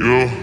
Yeah.